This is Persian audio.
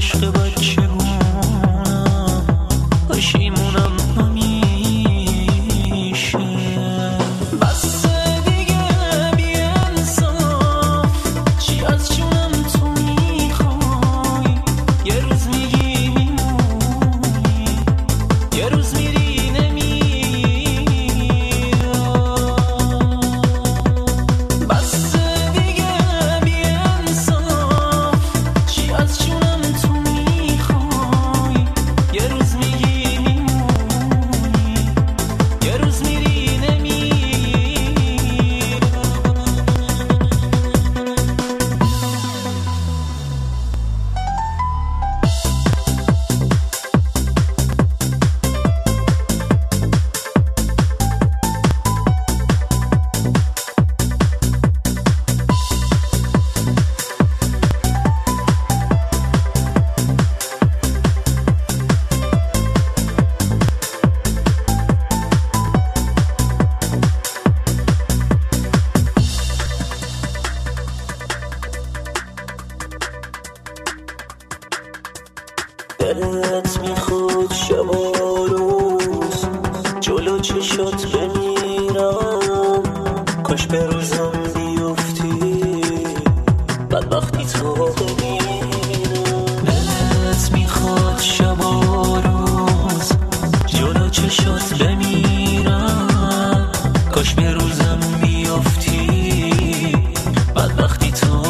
عشق بچه. دلت میخود شب و روز. جلو چشات بمیرم. کاش به روزم بیفتی. بعد وقتی تو می‌خواد شب روز. جلو بمیرم. کاش به روزم میافتی بعد وقتی تو